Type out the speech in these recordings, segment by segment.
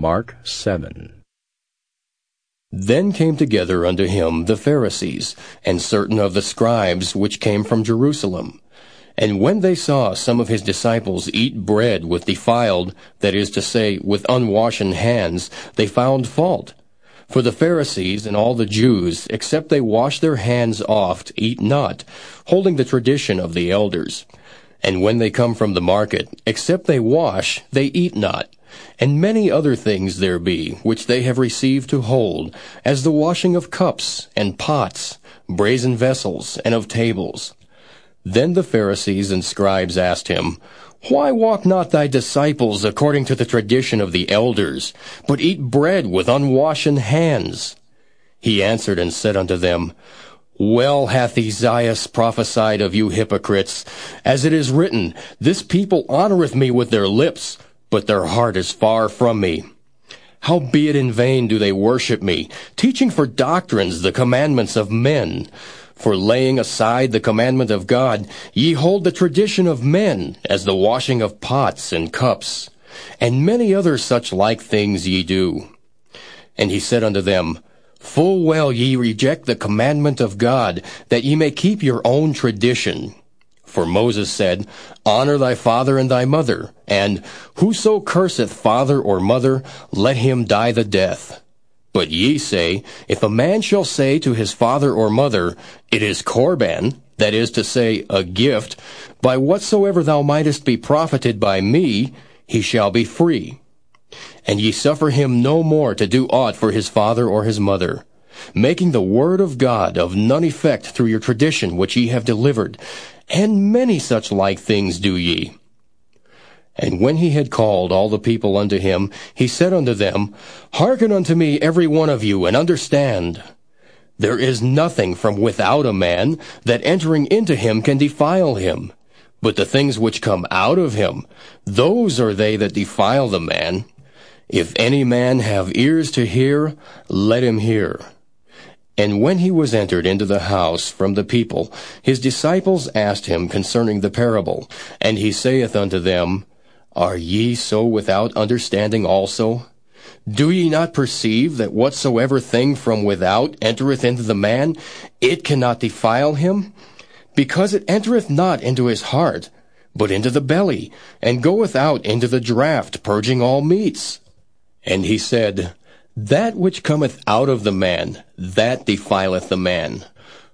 Mark 7. Then came together unto him the Pharisees, and certain of the scribes which came from Jerusalem. And when they saw some of his disciples eat bread with defiled, that is to say, with unwashen hands, they found fault. For the Pharisees and all the Jews, except they wash their hands oft, eat not, holding the tradition of the elders. And when they come from the market, except they wash, they eat not. And many other things there be, which they have received to hold, as the washing of cups, and pots, brazen vessels, and of tables. Then the Pharisees and scribes asked him, Why walk not thy disciples according to the tradition of the elders, but eat bread with unwashen hands? He answered and said unto them, well hath Esaias prophesied of you hypocrites, as it is written, This people honoreth me with their lips, but their heart is far from me. Howbeit in vain do they worship me, teaching for doctrines the commandments of men. For laying aside the commandment of God, ye hold the tradition of men, as the washing of pots and cups. And many other such like things ye do. And he said unto them, Full well ye reject the commandment of God, that ye may keep your own tradition. For Moses said, Honor thy father and thy mother, and whoso curseth father or mother, let him die the death. But ye say, If a man shall say to his father or mother, It is Corban, that is to say, a gift, by whatsoever thou mightest be profited by me, he shall be free. And ye suffer him no more to do aught for his father or his mother, making the word of God of none effect through your tradition which ye have delivered, and many such like things do ye. And when he had called all the people unto him, he said unto them, Hearken unto me every one of you, and understand. There is nothing from without a man that entering into him can defile him. But the things which come out of him, those are they that defile the man. If any man have ears to hear, let him hear. And when he was entered into the house from the people, his disciples asked him concerning the parable. And he saith unto them, Are ye so without understanding also? Do ye not perceive that whatsoever thing from without entereth into the man, it cannot defile him? Because it entereth not into his heart, but into the belly, and goeth out into the draught, purging all meats. And he said, That which cometh out of the man, that defileth the man.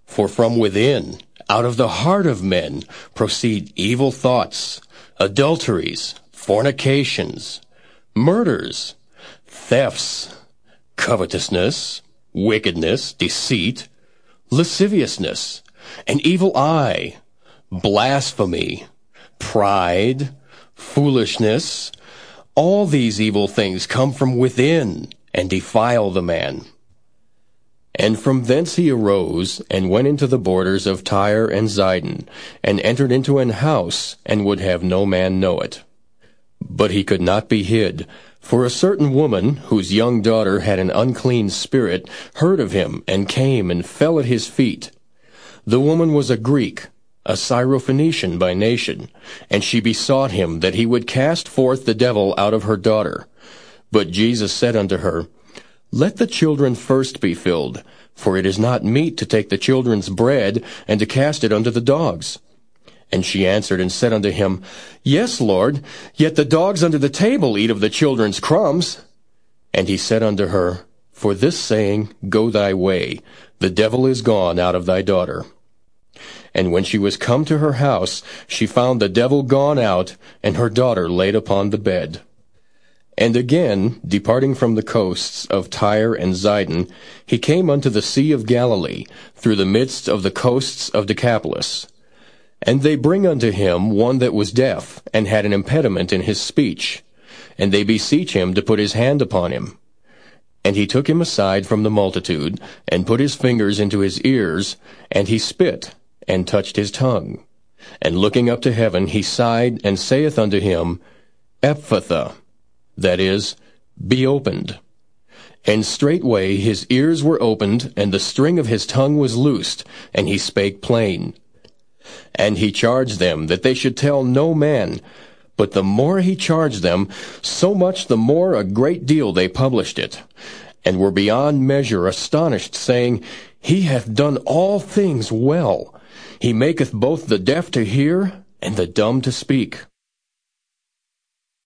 For from within, out of the heart of men, proceed evil thoughts, adulteries, fornications, murders, thefts, covetousness, wickedness, deceit, lasciviousness, an evil eye, blasphemy, pride, foolishness, all these evil things come from within and defile the man. And from thence he arose and went into the borders of Tyre and Zidon, and entered into an house, and would have no man know it. But he could not be hid, for a certain woman, whose young daughter had an unclean spirit, heard of him, and came and fell at his feet. The woman was a Greek, a Syrophoenician by nation, and she besought him that he would cast forth the devil out of her daughter. But Jesus said unto her, Let the children first be filled, for it is not meet to take the children's bread and to cast it unto the dogs. And she answered and said unto him, Yes, Lord, yet the dogs under the table eat of the children's crumbs. And he said unto her, For this saying, Go thy way, the devil is gone out of thy daughter. And when she was come to her house, she found the devil gone out, and her daughter laid upon the bed. And again, departing from the coasts of Tyre and Zidon, he came unto the sea of Galilee, through the midst of the coasts of Decapolis. And they bring unto him one that was deaf, and had an impediment in his speech. And they beseech him to put his hand upon him. And he took him aside from the multitude, and put his fingers into his ears, and he spit, and touched his tongue. And looking up to heaven, he sighed, and saith unto him, Ephphatha, that is, Be opened. And straightway his ears were opened, and the string of his tongue was loosed, and he spake plain. And he charged them that they should tell no man. But the more he charged them, so much the more a great deal they published it, and were beyond measure astonished, saying, He hath done all things well. He maketh both the deaf to hear and the dumb to speak.